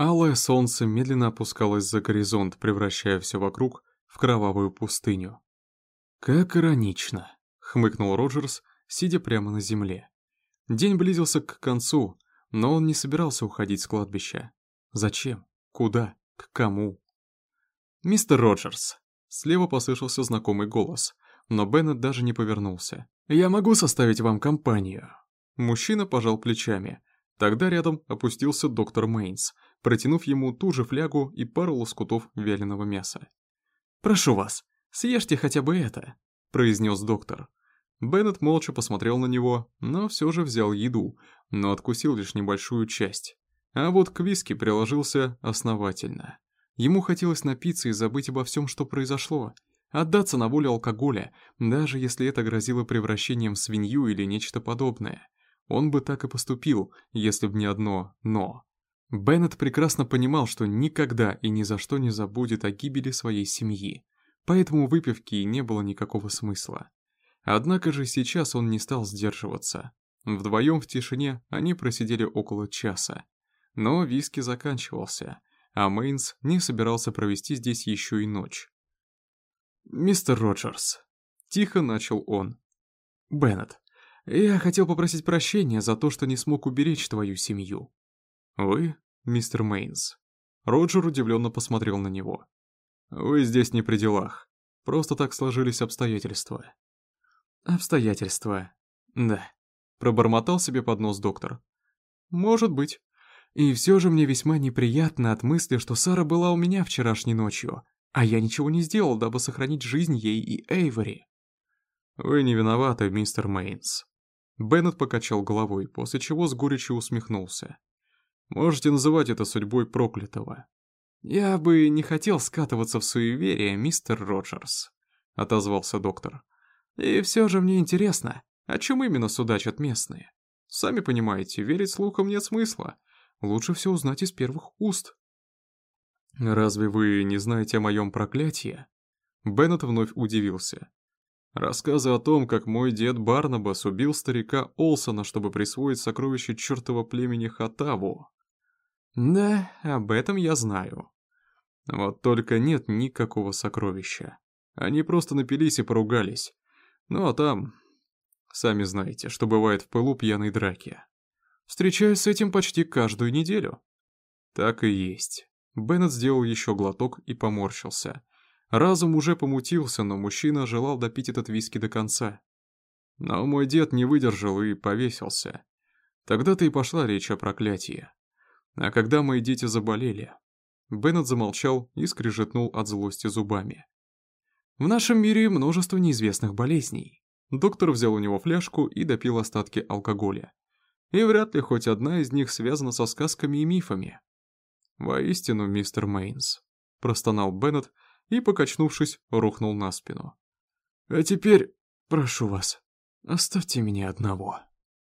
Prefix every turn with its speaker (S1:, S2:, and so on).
S1: Алое солнце медленно опускалось за горизонт, превращая все вокруг в кровавую пустыню. «Как иронично», — хмыкнул Роджерс, сидя прямо на земле. День близился к концу, но он не собирался уходить с кладбища. Зачем? Куда? К кому? «Мистер Роджерс», — слева послышался знакомый голос, но Беннет даже не повернулся. «Я могу составить вам компанию». Мужчина пожал плечами. Тогда рядом опустился доктор Мейнс, протянув ему ту же флягу и пару лоскутов вяленого мяса. «Прошу вас, съешьте хотя бы это», — произнес доктор. Беннет молча посмотрел на него, но все же взял еду, но откусил лишь небольшую часть. А вот к виски приложился основательно. Ему хотелось напиться и забыть обо всем, что произошло. Отдаться на волю алкоголя, даже если это грозило превращением в свинью или нечто подобное. Он бы так и поступил, если бы не одно «но». Беннет прекрасно понимал, что никогда и ни за что не забудет о гибели своей семьи, поэтому выпивки не было никакого смысла. Однако же сейчас он не стал сдерживаться. Вдвоем в тишине они просидели около часа. Но виски заканчивался, а Мейнс не собирался провести здесь еще и ночь. «Мистер Роджерс», — тихо начал он. «Беннет, я хотел попросить прощения за то, что не смог уберечь твою семью. «Вы, мистер Мейнс?» Роджер удивленно посмотрел на него. «Вы здесь не при делах. Просто так сложились обстоятельства». «Обстоятельства, да», — пробормотал себе под нос доктор. «Может быть. И все же мне весьма неприятно от мысли, что Сара была у меня вчерашней ночью, а я ничего не сделал, дабы сохранить жизнь ей и Эйвори». «Вы не виноваты, мистер Мейнс». Беннет покачал головой, после чего с горечью усмехнулся. Можете называть это судьбой проклятого. Я бы не хотел скатываться в суеверие, мистер Роджерс, отозвался доктор. И все же мне интересно, о чем именно судачат местные. Сами понимаете, верить слухам нет смысла. Лучше все узнать из первых уст. Разве вы не знаете о моем проклятии? Беннет вновь удивился. Рассказы о том, как мой дед Барнабас убил старика Олсона, чтобы присвоить сокровище чертова племени Хатаву. Да, об этом я знаю. Вот только нет никакого сокровища. Они просто напились и поругались. Ну а там... Сами знаете, что бывает в пылу пьяной драки. Встречаюсь с этим почти каждую неделю. Так и есть. Беннет сделал еще глоток и поморщился. Разум уже помутился, но мужчина желал допить этот виски до конца. Но мой дед не выдержал и повесился. Тогда-то и пошла речь о проклятии. А когда мои дети заболели? Беннет замолчал и скрежетнул от злости зубами. В нашем мире множество неизвестных болезней. Доктор взял у него фляжку и допил остатки алкоголя. И вряд ли хоть одна из них связана со сказками и мифами. «Воистину, мистер Мейнс», — простонал Беннет и, покачнувшись, рухнул на спину. «А теперь, прошу вас, оставьте меня одного».